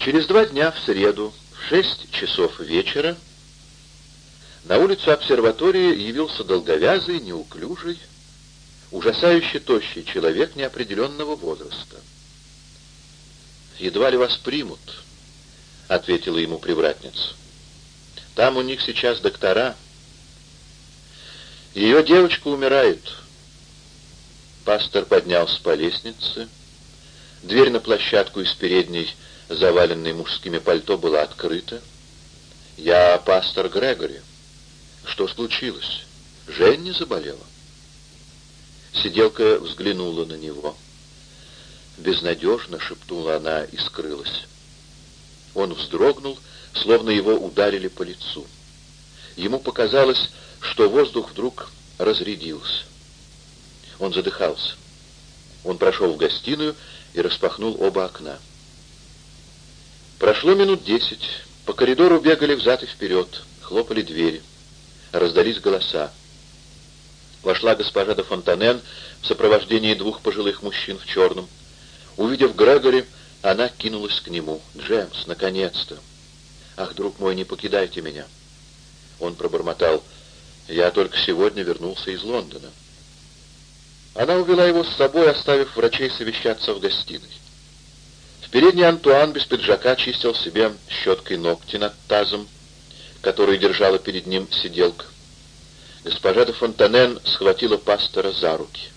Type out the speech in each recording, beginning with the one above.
Через два дня, в среду, в шесть часов вечера, на улицу обсерватории явился долговязый, неуклюжий, ужасающе тощий человек неопределенного возраста. «Едва ли вас примут», — ответила ему привратница. «Там у них сейчас доктора. Ее девочка умирает». Пастор поднялся по лестнице. Дверь на площадку из передней, заваленной мужскими пальто, была открыта. «Я пастор Грегори. Что случилось? Женни заболела?» Сиделка взглянула на него. «Безнадежно», — шепнула она и скрылась. Он вздрогнул, словно его ударили по лицу. Ему показалось, что воздух вдруг разрядился. Он задыхался. Он прошел в гостиную и распахнул оба окна. Прошло минут десять. По коридору бегали взад и вперед, хлопали двери. Раздались голоса. Вошла госпожа де Фонтанен в сопровождении двух пожилых мужчин в черном. Увидев Грегори, она кинулась к нему. «Джемс, наконец-то!» «Ах, друг мой, не покидайте меня!» Он пробормотал. «Я только сегодня вернулся из Лондона». Она увела его с собой, оставив врачей совещаться в гостиной. В передней Антуан без пиджака чистил себе щеткой ногти над тазом, который держала перед ним сиделка. Госпожа де Фонтанен схватила пастора за руки.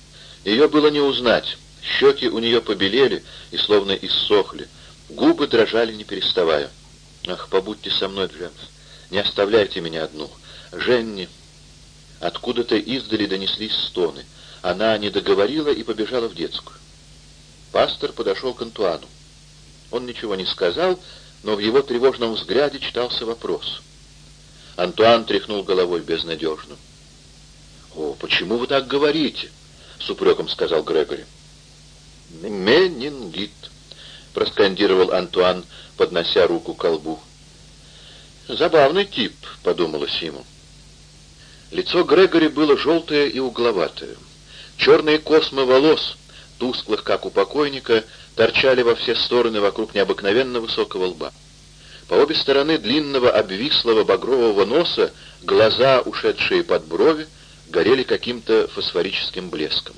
Ее было не узнать. Щеки у нее побелели и словно иссохли. Губы дрожали, не переставая. «Ах, побудьте со мной, Джемс. Не оставляйте меня одну. Женни!» Откуда-то издали донеслись стоны. Она не договорила и побежала в детскую. Пастор подошел к Антуану. Он ничего не сказал, но в его тревожном взгляде читался вопрос. Антуан тряхнул головой безнадежно. «О, почему вы так говорите?» — с упреком сказал Грегори. «Менингит», — проскандировал Антуан, поднося руку к колбу. «Забавный тип», — подумалось ему. Лицо Грегори было желтое и угловатое. Черные космы волос, тусклых, как у покойника, торчали во все стороны вокруг необыкновенно высокого лба. По обе стороны длинного обвислого багрового носа глаза, ушедшие под брови, горели каким-то фосфорическим блеском.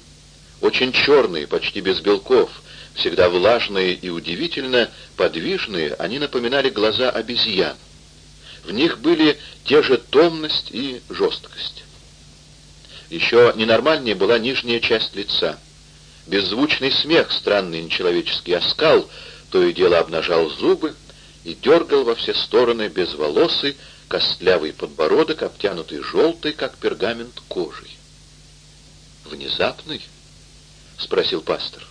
Очень черные, почти без белков, всегда влажные и удивительно подвижные, они напоминали глаза обезьян. В них были те же томность и жесткость. Еще ненормальнее была нижняя часть лица. Беззвучный смех, странный нечеловеческий оскал, то и дело обнажал зубы и дергал во все стороны безволосый, костлявый подбородок, обтянутый желтой, как пергамент, кожей. «Внезапный?» — спросил пастор.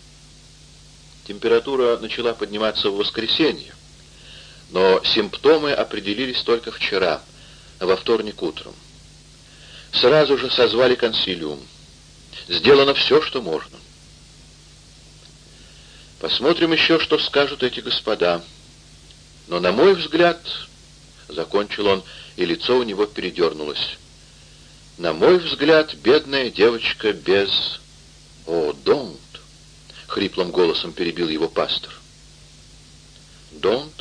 Температура начала подниматься в воскресенье, но симптомы определились только вчера, во вторник утром. Сразу же созвали консилиум. Сделано все, что можно. Посмотрим еще, что скажут эти господа. Но, на мой взгляд, — закончил он, и лицо у него передернулось, — на мой взгляд, бедная девочка без... О, don't! — хриплым голосом перебил его пастор. Don't,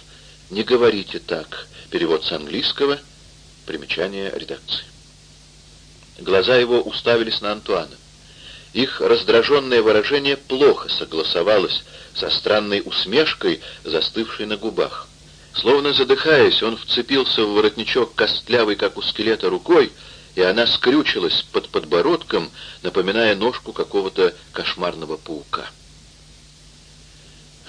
не говорите так. Перевод с английского, примечание редакции. Глаза его уставились на Антуана. Их раздраженное выражение плохо согласовалось со странной усмешкой, застывшей на губах. Словно задыхаясь, он вцепился в воротничок костлявый, как у скелета, рукой, и она скрючилась под подбородком, напоминая ножку какого-то кошмарного паука.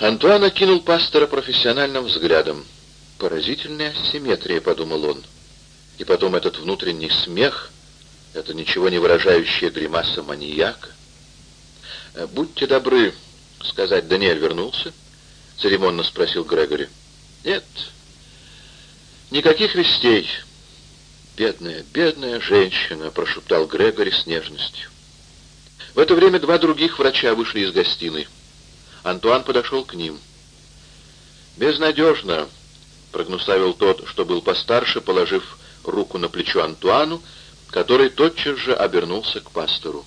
Антуан окинул пастора профессиональным взглядом. «Поразительная асимметрия», — подумал он. И потом этот внутренний смех, это ничего не выражающая гримаса маньяка. «Будьте добры сказать, Даниэль вернулся?» — церемонно спросил Грегори. «Нет, никаких вестей». «Бедная, бедная женщина», — прошептал Грегори с нежностью. В это время два других врача вышли из гостиной. Антуан подошел к ним. «Безнадежно», — прогнусавил тот, что был постарше, положив руку на плечо Антуану, который тотчас же обернулся к пастору.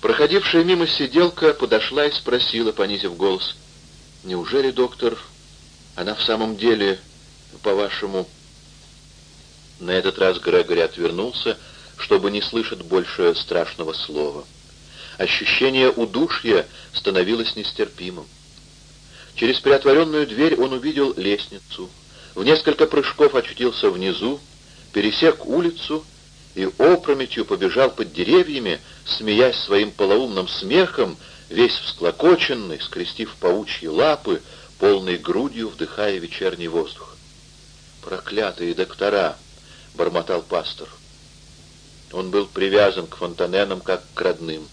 Проходившая мимо сиделка подошла и спросила, понизив голос, «Неужели, доктор, Она в самом деле, по-вашему... На этот раз Грегори отвернулся, чтобы не слышать больше страшного слова. Ощущение удушья становилось нестерпимым. Через приотворенную дверь он увидел лестницу. В несколько прыжков очутился внизу, пересек улицу и опрометью побежал под деревьями, смеясь своим полоумным смехом, весь всклокоченный, скрестив паучьи лапы, полной грудью вдыхая вечерний воздух. «Проклятые доктора!» — бормотал пастор. Он был привязан к фонтаненам, как к родным.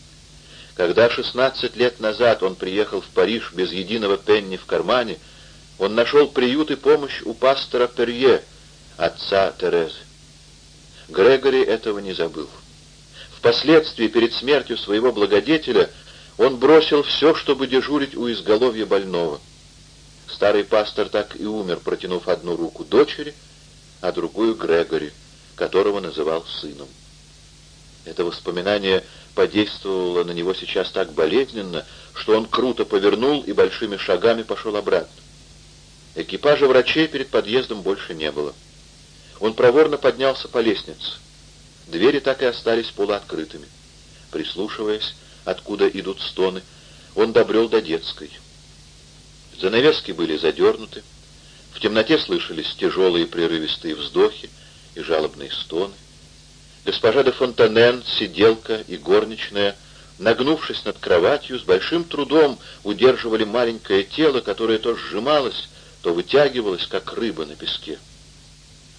Когда 16 лет назад он приехал в Париж без единого пенни в кармане, он нашел приют и помощь у пастора Перье, отца Терезы. Грегори этого не забыл. Впоследствии, перед смертью своего благодетеля, он бросил все, чтобы дежурить у изголовья больного. Старый пастор так и умер, протянув одну руку дочери, а другую Грегори, которого называл сыном. Это воспоминание подействовало на него сейчас так болезненно, что он круто повернул и большими шагами пошел обратно. Экипажа врачей перед подъездом больше не было. Он проворно поднялся по лестнице. Двери так и остались полуоткрытыми. Прислушиваясь, откуда идут стоны, он добрел до детской. Занавески были задернуты. В темноте слышались тяжелые прерывистые вздохи и жалобные стоны. Госпожа де Фонтанен, сиделка и горничная, нагнувшись над кроватью, с большим трудом удерживали маленькое тело, которое то сжималось, то вытягивалось, как рыба на песке.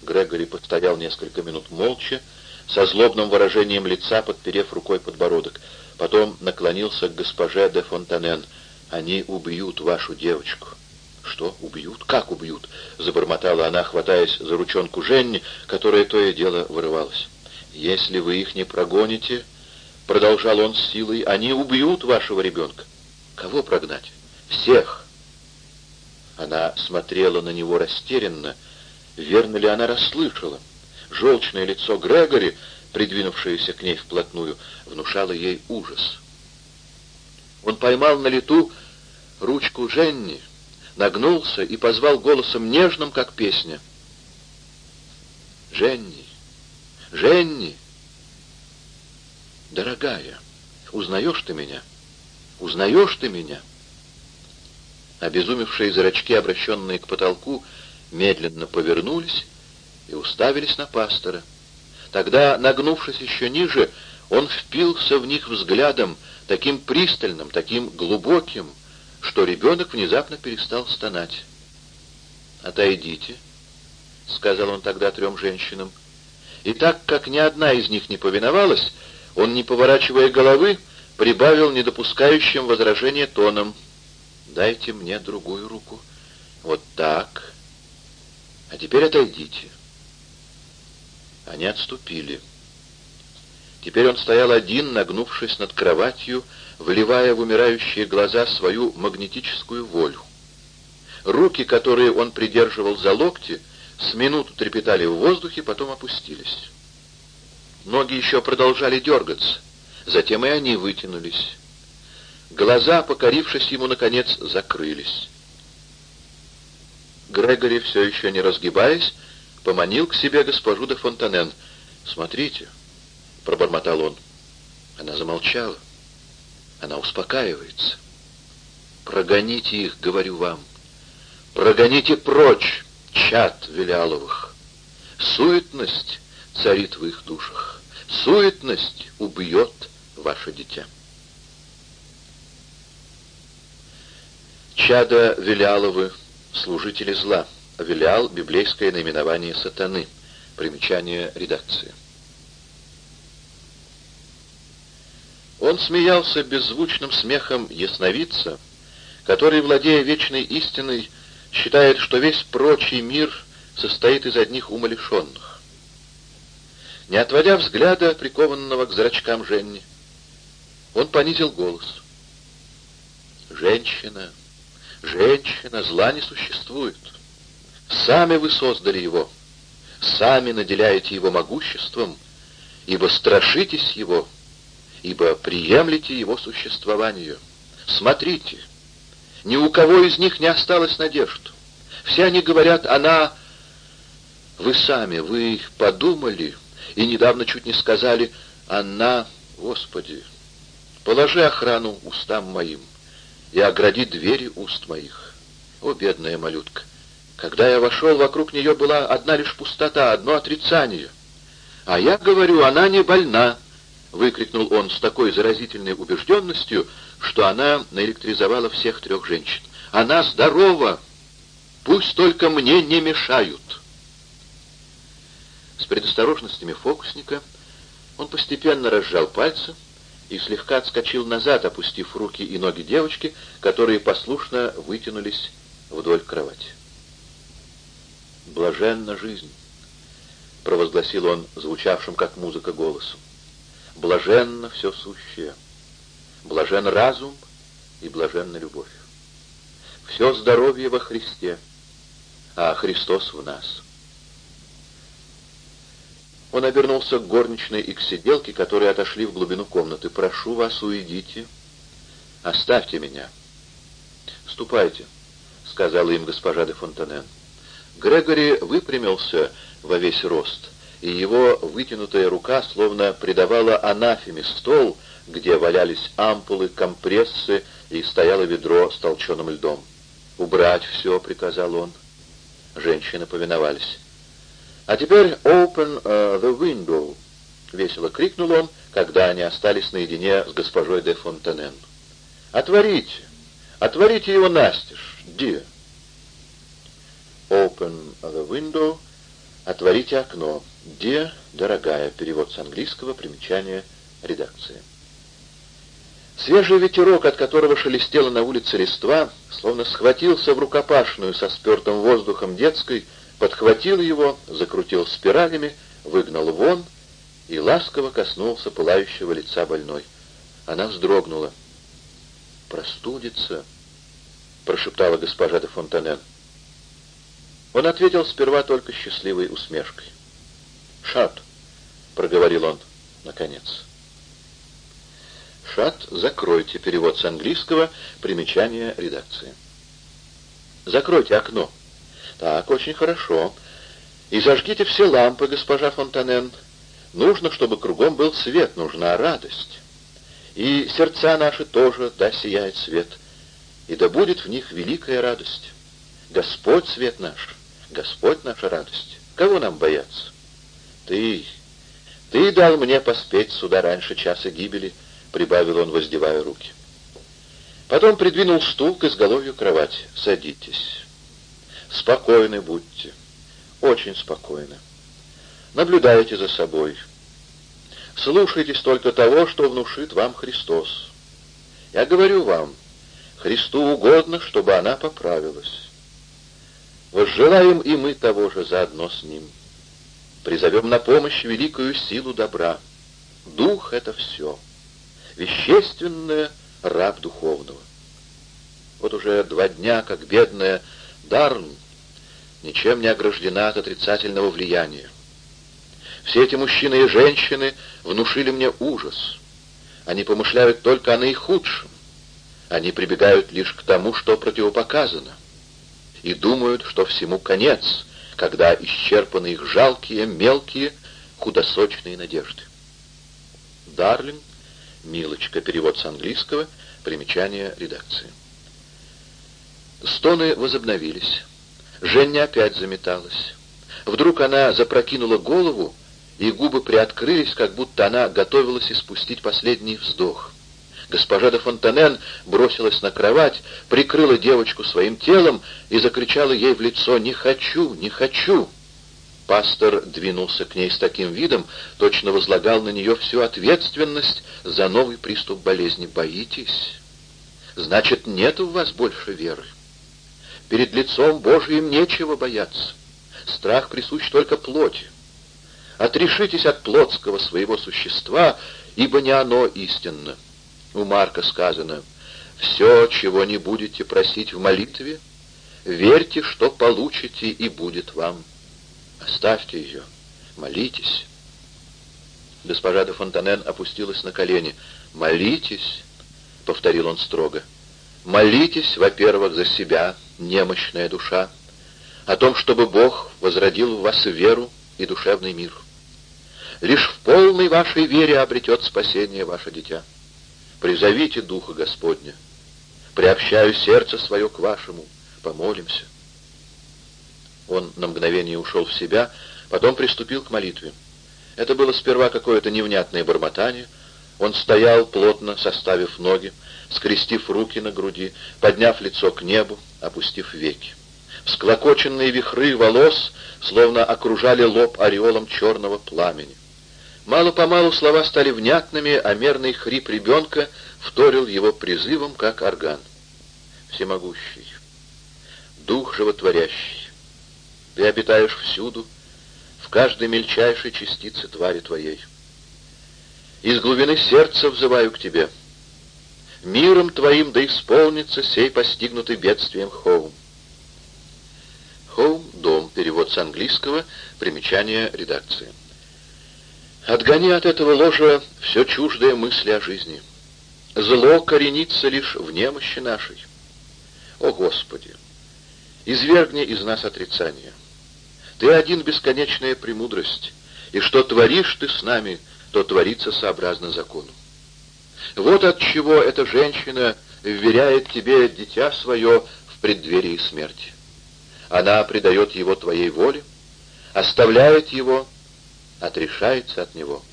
Грегори постоял несколько минут молча, со злобным выражением лица, подперев рукой подбородок. Потом наклонился к госпоже де Фонтанен. «Они убьют вашу девочку». «Что, убьют? Как убьют?» — забормотала она, хватаясь за ручонку Женни, которая то и дело вырывалась. «Если вы их не прогоните, — продолжал он с силой, — они убьют вашего ребенка». «Кого прогнать?» «Всех». Она смотрела на него растерянно, — Верно ли она расслышала? Желчное лицо Грегори, придвинувшееся к ней вплотную, внушало ей ужас. Он поймал на лету ручку Женни, нагнулся и позвал голосом нежным, как песня. «Женни! Женни! Дорогая, узнаешь ты меня? Узнаешь ты меня?» Обезумевшие зрачки, обращенные к потолку, медленно повернулись и уставились на пастора. Тогда, нагнувшись еще ниже, он впился в них взглядом, таким пристальным, таким глубоким, что ребенок внезапно перестал стонать. «Отойдите», — сказал он тогда трем женщинам. И так как ни одна из них не повиновалась, он, не поворачивая головы, прибавил недопускающим возражения тоном. «Дайте мне другую руку. Вот так. А теперь отойдите. Они отступили. Теперь он стоял один, нагнувшись над кроватью, вливая в умирающие глаза свою магнетическую волю. Руки, которые он придерживал за локти, с минуту трепетали в воздухе, потом опустились. Ноги еще продолжали дергаться, затем и они вытянулись. Глаза, покорившись ему, наконец, закрылись. Грегори, все еще не разгибаясь, поманил к себе госпожу де Фонтанен. «Смотрите», — пробормотал он. Она замолчала. Она успокаивается. «Прогоните их, говорю вам. Прогоните прочь, чад Виляловых. Суетность царит в их душах. Суетность убьет ваше дитя». Чада Виляловы служители зла. Велиал — библейское наименование сатаны. Примечание редакции. Он смеялся беззвучным смехом ясновидца, который, владея вечной истиной, считает, что весь прочий мир состоит из одних умалишенных. Не отводя взгляда, прикованного к зрачкам Женни, он понизил голос. «Женщина!» Женщина, зла не существует. Сами вы создали его, сами наделяете его могуществом, ибо страшитесь его, ибо приемлете его существование. Смотрите, ни у кого из них не осталось надежд. Все они говорят, она... Вы сами, вы подумали и недавно чуть не сказали, она... Господи, положи охрану устам моим и огради двери уст моих. О, бедная малютка! Когда я вошел, вокруг нее была одна лишь пустота, одно отрицание. А я говорю, она не больна, — выкрикнул он с такой заразительной убежденностью, что она наэлектризовала всех трех женщин. «Она здорова! Пусть только мне не мешают!» С предосторожностями фокусника он постепенно разжал пальцы и слегка отскочил назад, опустив руки и ноги девочки, которые послушно вытянулись вдоль кровати. «Блаженна жизнь!» — провозгласил он звучавшим как музыка голосом. «Блаженно все сущее! Блажен разум и блаженна любовь! Все здоровье во Христе, а Христос в нас!» Он обернулся к горничной и к сиделке, которые отошли в глубину комнаты. «Прошу вас, уйдите. Оставьте меня». «Ступайте», — сказала им госпожа де Фонтанен. Грегори выпрямился во весь рост, и его вытянутая рука словно придавала анафеме стол, где валялись ампулы, компрессы и стояло ведро с толченым льдом. «Убрать все», — приказал он. Женщины повиновались. «А теперь open uh, the window», — весело крикнул он, когда они остались наедине с госпожой де Фонтенен. «Отворите! Отворите его настежь! Ди!» «Open the window» — «Отворите окно». «Ди, дорогая» — перевод с английского, примечание редакции. Свежий ветерок, от которого шелестело на улице листва, словно схватился в рукопашную со спертым воздухом детской, подхватил его, закрутил спиралями, выгнал вон и ласково коснулся пылающего лица больной. Она вздрогнула. «Простудится», — прошептала госпожа де Фонтанен. Он ответил сперва только счастливой усмешкой. «Шат», — проговорил он, наконец. «Шат, закройте» — перевод с английского, примечание редакции. «Закройте окно», «Так, очень хорошо. И зажгите все лампы, госпожа Фонтанен. Нужно, чтобы кругом был свет, нужна радость. И сердца наши тоже, да, сияет свет. И да будет в них великая радость. Господь свет наш, Господь наша радость. Кого нам бояться? Ты, ты дал мне поспеть сюда раньше часа гибели, прибавил он, воздевая руки. Потом придвинул стул к изголовью кровати. Садитесь. Спокойны будьте, очень спокойны. Наблюдайте за собой. Слушайтесь только того, что внушит вам Христос. Я говорю вам, Христу угодно, чтобы она поправилась. Возжелаем и мы того же заодно с Ним. Призовем на помощь великую силу добра. Дух — это все. Вещественное — раб духовного. Вот уже два дня, как бедная Дарн ничем не ограждена от отрицательного влияния. Все эти мужчины и женщины внушили мне ужас. Они помышляют только о наихудшем. Они прибегают лишь к тому, что противопоказано. И думают, что всему конец, когда исчерпаны их жалкие, мелкие, худосочные надежды. Дарлинг, Милочка, перевод с английского, примечание редакции. Стоны возобновились. Женя опять заметалась. Вдруг она запрокинула голову, и губы приоткрылись, как будто она готовилась испустить последний вздох. Госпожа де Фонтанен бросилась на кровать, прикрыла девочку своим телом и закричала ей в лицо «Не хочу! Не хочу!». Пастор двинулся к ней с таким видом, точно возлагал на нее всю ответственность за новый приступ болезни. «Боитесь? Значит, нет у вас больше веры. Перед лицом Божьим нечего бояться. Страх присущ только плоти. Отрешитесь от плотского своего существа, ибо не оно истинно. У Марка сказано, «Все, чего не будете просить в молитве, верьте, что получите, и будет вам. Оставьте ее, молитесь». Госпожа де Фонтанен опустилась на колени. «Молитесь», — повторил он строго, — «молитесь, во-первых, за себя, немощная душа, о том, чтобы Бог возродил в вас веру и душевный мир. Лишь в полной вашей вере обретет спасение ваше дитя. Призовите Духа Господня. Приобщаю сердце свое к вашему. Помолимся. Он на мгновение ушел в себя, потом приступил к молитве. Это было сперва какое-то невнятное бормотание. Он стоял, плотно составив ноги, скрестив руки на груди, подняв лицо к небу, опустив веки. Склокоченные вихры волос словно окружали лоб ореолом черного пламени. Мало-помалу слова стали внятными, а мерный хрип ребенка вторил его призывом, как орган. Всемогущий, Дух животворящий, Ты обитаешь всюду, в каждой мельчайшей частице твари Твоей. Из глубины сердца взываю к Тебе. Миром Твоим да исполнится сей постигнутый бедствием Хоум. Хоум — дом, перевод с английского, примечание редакции. Отгони от этого ложа все чуждые мысли о жизни. Зло коренится лишь в немощи нашей. О, Господи! Извергни из нас отрицание. Ты один бесконечная премудрость, и что творишь ты с нами, то творится сообразно закону. Вот от чего эта женщина вверяет тебе дитя свое в преддверии смерти. Она предает его твоей воле, оставляет его, отрешается от него.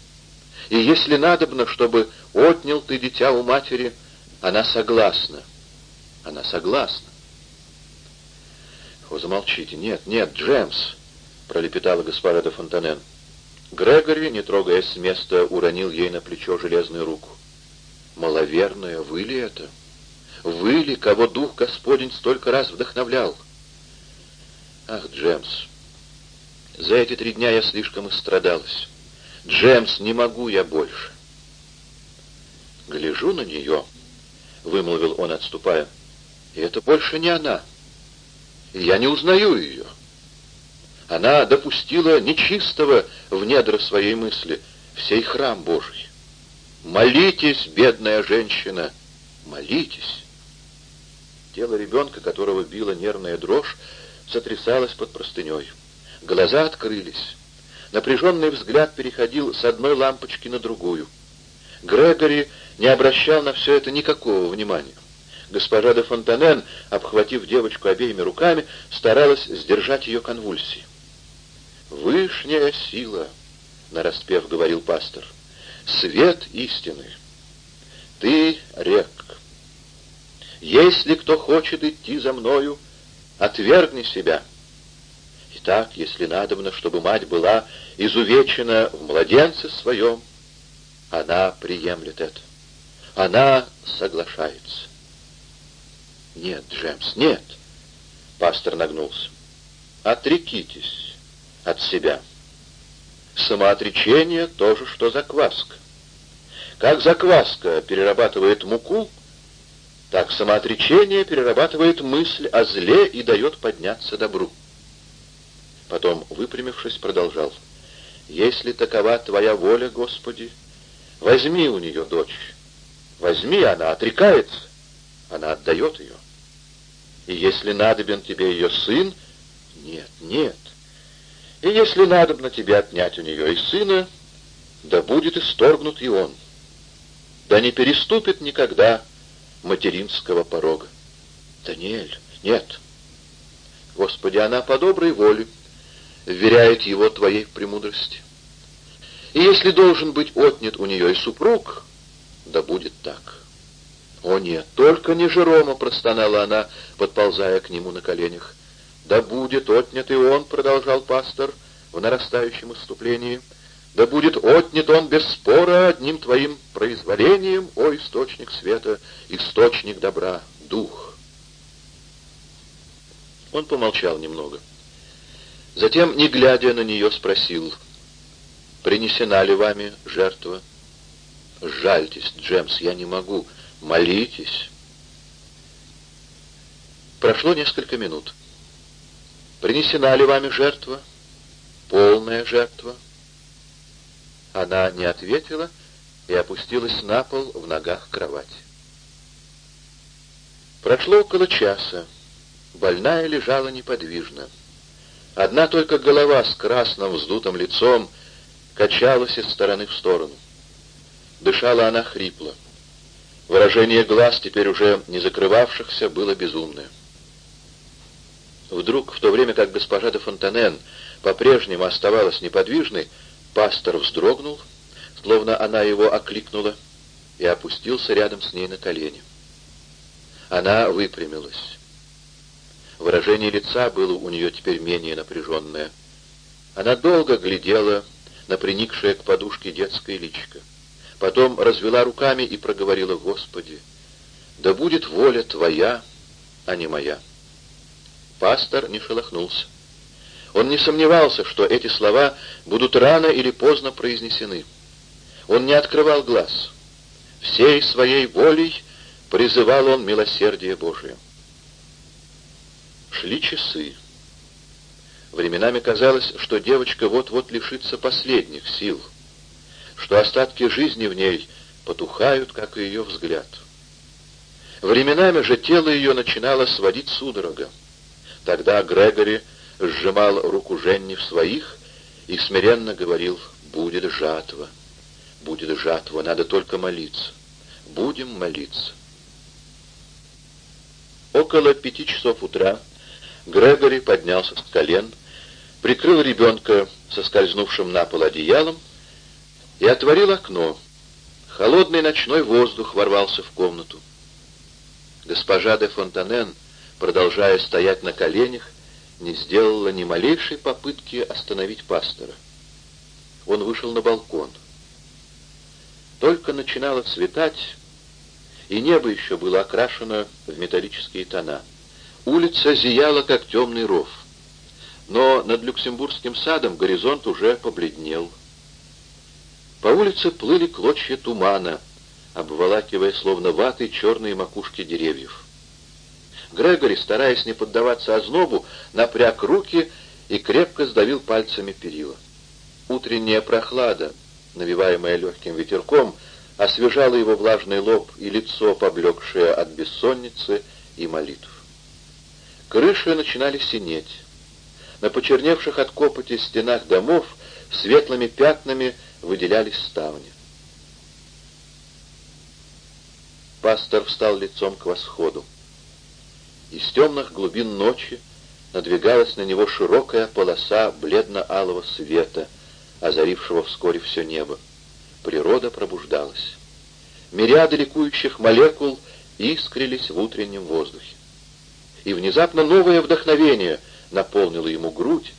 И если надобно, чтобы отнял ты дитя у матери, она согласна. Она согласна. О, замолчите. Нет, нет, Джемс, пролепетала госпожа де Фонтанен. Грегори, не трогаясь с места, уронил ей на плечо железную руку. «Маловерная, вы ли это? Вы ли, кого Дух Господень столько раз вдохновлял?» «Ах, Джемс, за эти три дня я слишком истрадалась. Джемс, не могу я больше». «Гляжу на нее», — вымолвил он, отступая, — «и это больше не она. Я не узнаю ее». Она допустила нечистого в недра своей мысли, всей храм Божий. Молитесь, бедная женщина, молитесь. Тело ребенка, которого била нервная дрожь, сотрясалось под простыней. Глаза открылись. Напряженный взгляд переходил с одной лампочки на другую. Грегори не обращал на все это никакого внимания. Госпожа де Фонтанен, обхватив девочку обеими руками, старалась сдержать ее конвульсии. «Вышняя сила», — нараспев говорил пастор, — «свет истины. Ты рек. Если кто хочет идти за мною, отвергни себя». Итак, если надобно, чтобы мать была изувечена в младенце своем, она приемлет это. Она соглашается. Нет, Джемс, нет. Пастор нагнулся. Отрекитесь от себя. Самоотречение — то же, что закваска. Как закваска перерабатывает муку, так самоотречение перерабатывает мысль о зле и дает подняться добру. Потом, выпрямившись, продолжал. «Если такова твоя воля, Господи, возьми у нее дочь. Возьми, она отрекается, она отдает ее. И если надобен тебе ее сын, нет, нет, и если надобно тебе отнять у нее и сына, да будет исторгнут и он. Да не переступит никогда материнского порога. Даниэль, нет. Господи, она по доброй воле вверяет его твоей премудрости. И если должен быть отнят у нее и супруг, да будет так. О нет, только не Жерома, простонала она, подползая к нему на коленях. «Да будет отнят и он», — продолжал пастор в нарастающем иступлении, «да будет отнят он без спора одним твоим произволением, о источник света, источник добра, дух». Он помолчал немного. Затем, не глядя на нее, спросил, «Принесена ли вами жертва?» «Жальтесь, Джемс, я не могу. Молитесь». Прошло несколько минут. Принесена ли вами жертва? Полная жертва? Она не ответила и опустилась на пол в ногах кровати. Прошло около часа. Больная лежала неподвижно. Одна только голова с красным вздутым лицом качалась из стороны в сторону. Дышала она хрипло. Выражение глаз, теперь уже не закрывавшихся, было безумное. Вдруг, в то время как госпожа де Фонтанен по-прежнему оставалась неподвижной, пастор вздрогнул, словно она его окликнула, и опустился рядом с ней на колени. Она выпрямилась. Выражение лица было у нее теперь менее напряженное. Она долго глядела на приникшее к подушке детское личико. Потом развела руками и проговорила, «Господи, да будет воля Твоя, а не моя». Пастор не шелохнулся. Он не сомневался, что эти слова будут рано или поздно произнесены. Он не открывал глаз. Всей своей волей призывал он милосердие Божие. Шли часы. Временами казалось, что девочка вот-вот лишится последних сил, что остатки жизни в ней потухают, как и ее взгляд. Временами же тело ее начинало сводить судорога. Тогда Грегори сжимал руку Женни в своих и смиренно говорил «Будет жатва, будет жатва, надо только молиться, будем молиться». Около пяти часов утра Грегори поднялся с колен, прикрыл ребенка соскользнувшим на пол одеялом и отворил окно. Холодный ночной воздух ворвался в комнату. Госпожа де Фонтанен, продолжая стоять на коленях, не сделала ни малейшей попытки остановить пастора. Он вышел на балкон. Только начинало светать, и небо еще было окрашено в металлические тона. Улица зияла, как темный ров. Но над Люксембургским садом горизонт уже побледнел. По улице плыли клочья тумана, обволакивая словно ватой черные макушки деревьев. Грегори, стараясь не поддаваться ознобу, напряг руки и крепко сдавил пальцами перила. Утренняя прохлада, навиваемая легким ветерком, освежала его влажный лоб и лицо, поблекшее от бессонницы и молитв. Крыши начинали синеть. На почерневших от копоти стенах домов светлыми пятнами выделялись ставни. Пастор встал лицом к восходу. Из темных глубин ночи надвигалась на него широкая полоса бледно-алого света, озарившего вскоре все небо. Природа пробуждалась. Мириады ликующих молекул искрились в утреннем воздухе и внезапно новое вдохновение наполнило ему грудь,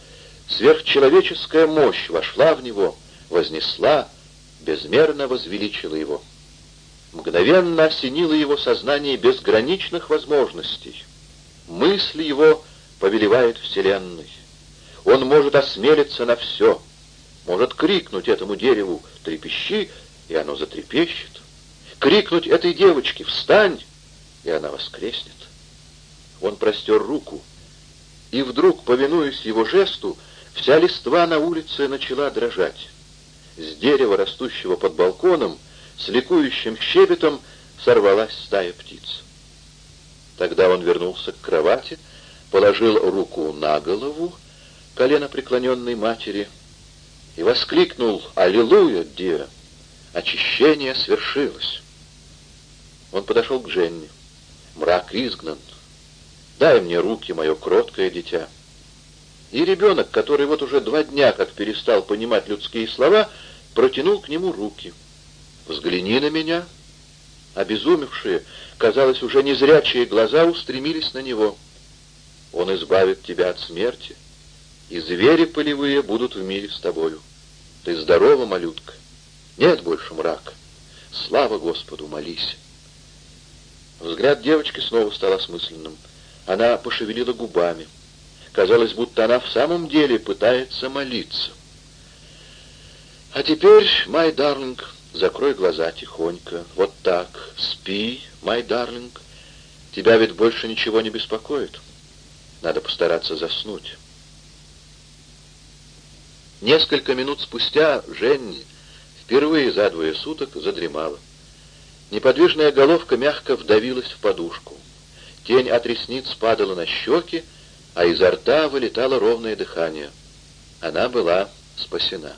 сверхчеловеческая мощь вошла в него, вознесла, безмерно возвеличила его. Мгновенно осенило его сознание безграничных возможностей. Мысль его повелевает Вселенной. Он может осмелиться на все, может крикнуть этому дереву «трепещи», и оно затрепещет, крикнуть этой девочке «встань», и она воскреснет. Он простер руку, и вдруг, повинуясь его жесту, вся листва на улице начала дрожать. С дерева, растущего под балконом, с ликующим щебетом сорвалась стая птиц. Тогда он вернулся к кровати, положил руку на голову колено преклоненной матери и воскликнул «Аллилуйя, Диа! Очищение свершилось!» Он подошел к Дженни. Мрак изгнан, Дай мне руки, мое кроткое дитя. И ребенок, который вот уже два дня как перестал понимать людские слова, протянул к нему руки. «Взгляни на меня». Обезумевшие, казалось, уже незрячие глаза устремились на него. «Он избавит тебя от смерти, и звери полевые будут в мире с тобою. Ты здорова, малютка? Нет больше мрака. Слава Господу, молись». Взгляд девочки снова стал осмысленным. Она пошевелила губами. Казалось, будто она в самом деле пытается молиться. «А теперь, май дарлинг, закрой глаза тихонько. Вот так. Спи, май дарлинг. Тебя ведь больше ничего не беспокоит. Надо постараться заснуть». Несколько минут спустя Женни впервые за двое суток задремала. Неподвижная головка мягко вдавилась в подушку. Тень от ресниц падала на щеки, а изо рта вылетало ровное дыхание. Она была спасена.